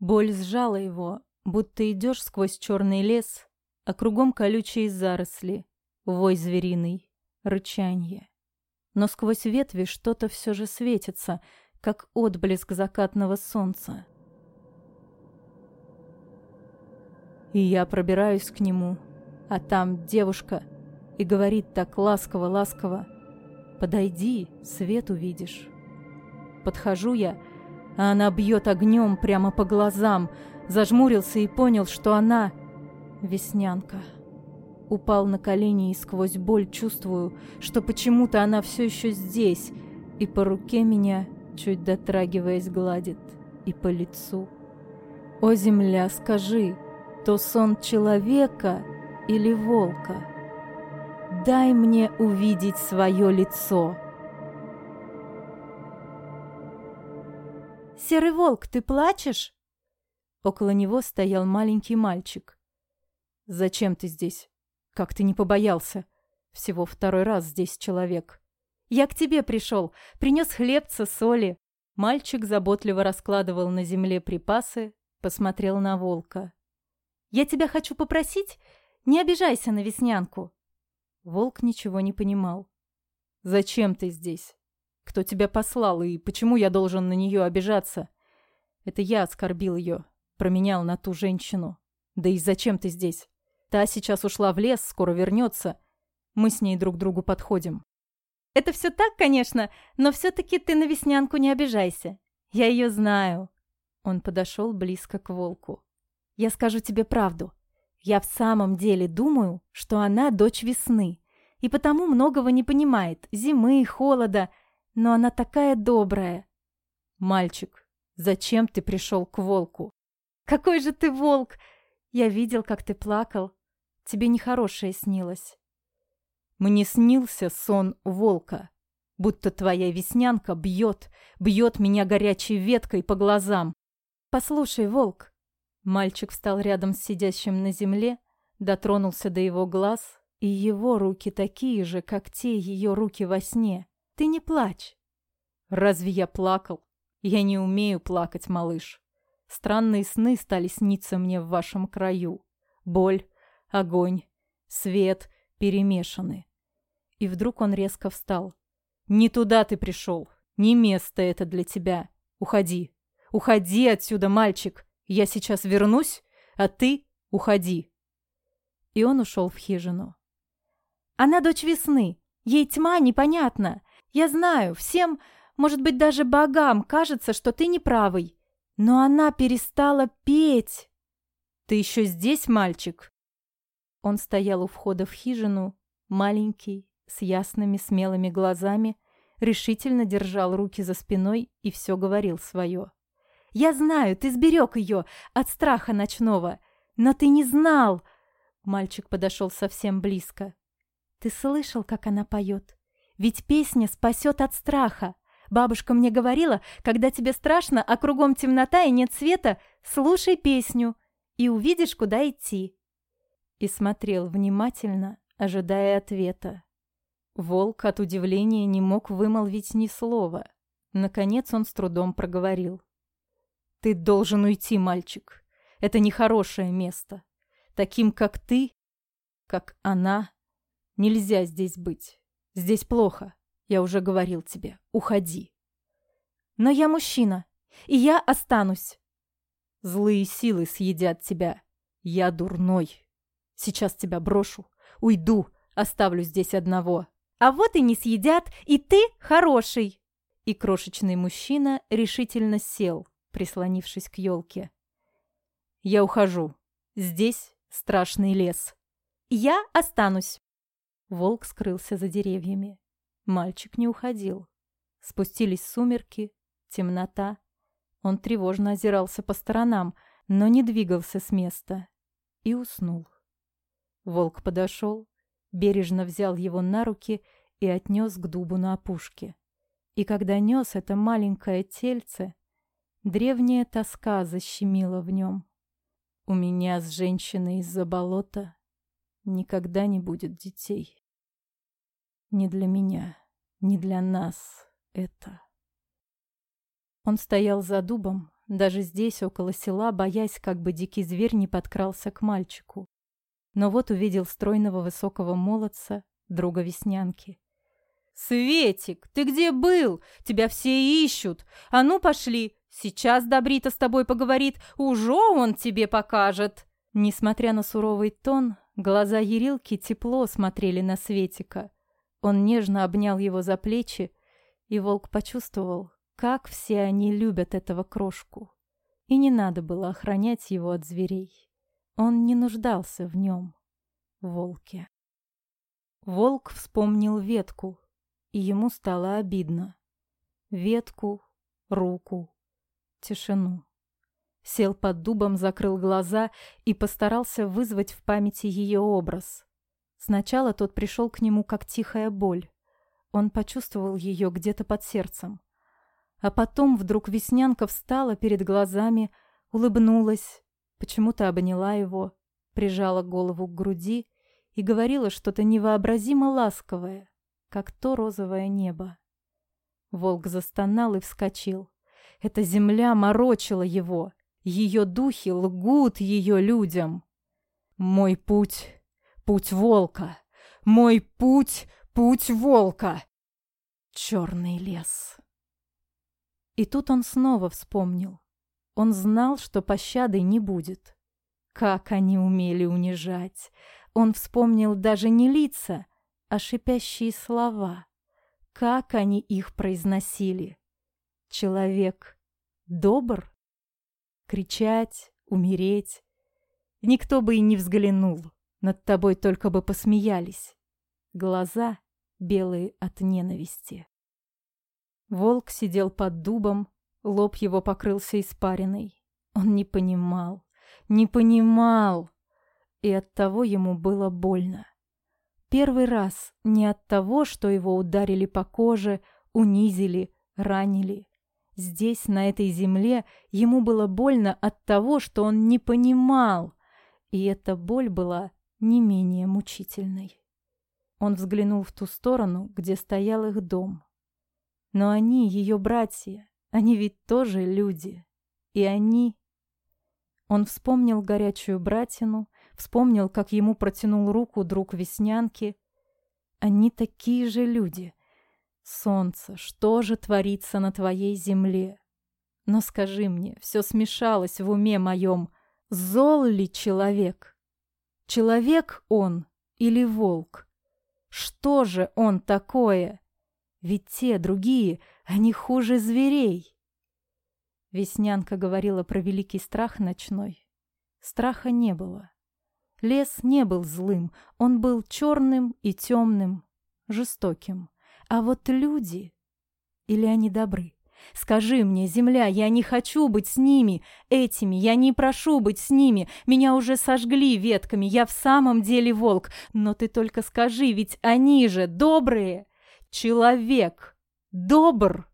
Боль сжала его, будто идешь сквозь черный лес, а кругом колючие заросли, вой звериный, рычанье. Но сквозь ветви что-то все же светится, как отблеск закатного солнца. И я пробираюсь к нему, а там девушка и говорит так ласково-ласково, «Подойди, свет увидишь». Подхожу я, а она бьет огнем прямо по глазам. Зажмурился и понял, что она веснянка. Упал на колени и сквозь боль чувствую, что почему-то она все еще здесь, и по руке меня, чуть дотрагиваясь, гладит, и по лицу. О, земля, скажи, то сон человека или волка? Дай мне увидеть свое лицо. «Серый волк, ты плачешь?» Около него стоял маленький мальчик. «Зачем ты здесь? Как ты не побоялся? Всего второй раз здесь человек». «Я к тебе пришел, принес хлебца, соли». Мальчик заботливо раскладывал на земле припасы, посмотрел на волка. «Я тебя хочу попросить, не обижайся на веснянку». Волк ничего не понимал. «Зачем ты здесь? кто тебя послал и почему я должен на нее обижаться. Это я оскорбил ее, променял на ту женщину. Да и зачем ты здесь? Та сейчас ушла в лес, скоро вернется. Мы с ней друг другу подходим. Это все так, конечно, но все-таки ты на веснянку не обижайся. Я ее знаю. Он подошел близко к волку. Я скажу тебе правду. Я в самом деле думаю, что она дочь весны, и потому многого не понимает, зимы, холода, но она такая добрая. Мальчик, зачем ты пришел к волку? Какой же ты волк! Я видел, как ты плакал. Тебе нехорошее снилось. Мне снился сон волка. Будто твоя веснянка бьет, бьет меня горячей веткой по глазам. Послушай, волк. Мальчик встал рядом с сидящим на земле, дотронулся до его глаз, и его руки такие же, как те ее руки во сне. Ты не плачь. Разве я плакал? Я не умею плакать, малыш. Странные сны стали сниться мне в вашем краю. Боль, огонь, свет перемешаны. И вдруг он резко встал. «Не туда ты пришел. Не место это для тебя. Уходи. Уходи отсюда, мальчик. Я сейчас вернусь, а ты уходи». И он ушел в хижину. «Она дочь весны. Ей тьма непонятна. Я знаю, всем, может быть, даже богам кажется, что ты неправый. Но она перестала петь. Ты еще здесь, мальчик? Он стоял у входа в хижину, маленький, с ясными смелыми глазами, решительно держал руки за спиной и все говорил свое. «Я знаю, ты сберег ее от страха ночного, но ты не знал!» Мальчик подошел совсем близко. «Ты слышал, как она поет? Ведь песня спасет от страха. Бабушка мне говорила, когда тебе страшно, а кругом темнота и нет света, слушай песню и увидишь, куда идти. И смотрел внимательно, ожидая ответа. Волк от удивления не мог вымолвить ни слова. Наконец он с трудом проговорил. «Ты должен уйти, мальчик. Это нехорошее место. Таким, как ты, как она, нельзя здесь быть». Здесь плохо. Я уже говорил тебе. Уходи. Но я мужчина, и я останусь. Злые силы съедят тебя. Я дурной. Сейчас тебя брошу. Уйду. Оставлю здесь одного. А вот и не съедят, и ты хороший. И крошечный мужчина решительно сел, прислонившись к елке. Я ухожу. Здесь страшный лес. Я останусь. Волк скрылся за деревьями. Мальчик не уходил. Спустились сумерки, темнота. Он тревожно озирался по сторонам, но не двигался с места. И уснул. Волк подошел, бережно взял его на руки и отнес к дубу на опушке. И когда нес это маленькое тельце, древняя тоска защемила в нем. «У меня с женщиной из-за болота никогда не будет детей. Не для меня, не для нас это. Он стоял за дубом, даже здесь, около села, боясь, как бы дикий зверь не подкрался к мальчику. Но вот увидел стройного высокого молодца, друга Веснянки. «Светик, ты где был? Тебя все ищут. А ну, пошли! Сейчас Добрита с тобой поговорит, ужо он тебе покажет!» Несмотря на суровый тон, Глаза Ерилки тепло смотрели на Светика. Он нежно обнял его за плечи, и волк почувствовал, как все они любят этого крошку. И не надо было охранять его от зверей. Он не нуждался в нем, волке. Волк вспомнил ветку, и ему стало обидно. Ветку, руку, тишину сел под дубом, закрыл глаза и постарался вызвать в памяти ее образ. Сначала тот пришел к нему как тихая боль. Он почувствовал ее где-то под сердцем. А потом вдруг Веснянка встала перед глазами, улыбнулась, почему-то обняла его, прижала голову к груди и говорила что-то невообразимо ласковое, как то розовое небо. Волк застонал и вскочил. Эта земля морочила его. Ее духи лгут ее людям. Мой путь — путь волка. Мой путь — путь волка. Черный лес. И тут он снова вспомнил. Он знал, что пощады не будет. Как они умели унижать! Он вспомнил даже не лица, а шипящие слова. Как они их произносили! Человек добр? кричать, умереть. Никто бы и не взглянул, над тобой только бы посмеялись. Глаза белые от ненависти. Волк сидел под дубом, лоб его покрылся испариной. Он не понимал, не понимал, и от того ему было больно. Первый раз не от того, что его ударили по коже, унизили, ранили. Здесь, на этой земле, ему было больно от того, что он не понимал. И эта боль была не менее мучительной. Он взглянул в ту сторону, где стоял их дом. Но они, ее братья, они ведь тоже люди. И они... Он вспомнил горячую братину, вспомнил, как ему протянул руку друг Веснянки. Они такие же люди, Солнце, что же творится на твоей земле? Но скажи мне, все смешалось в уме моем. Зол ли человек? Человек он или волк? Что же он такое? Ведь те, другие, они хуже зверей. Веснянка говорила про великий страх ночной. Страха не было. Лес не был злым, он был черным и темным, жестоким. А вот люди... Или они добры? Скажи мне, земля, я не хочу быть с ними, этими, я не прошу быть с ними, меня уже сожгли ветками, я в самом деле волк, но ты только скажи, ведь они же добрые! Человек добр!»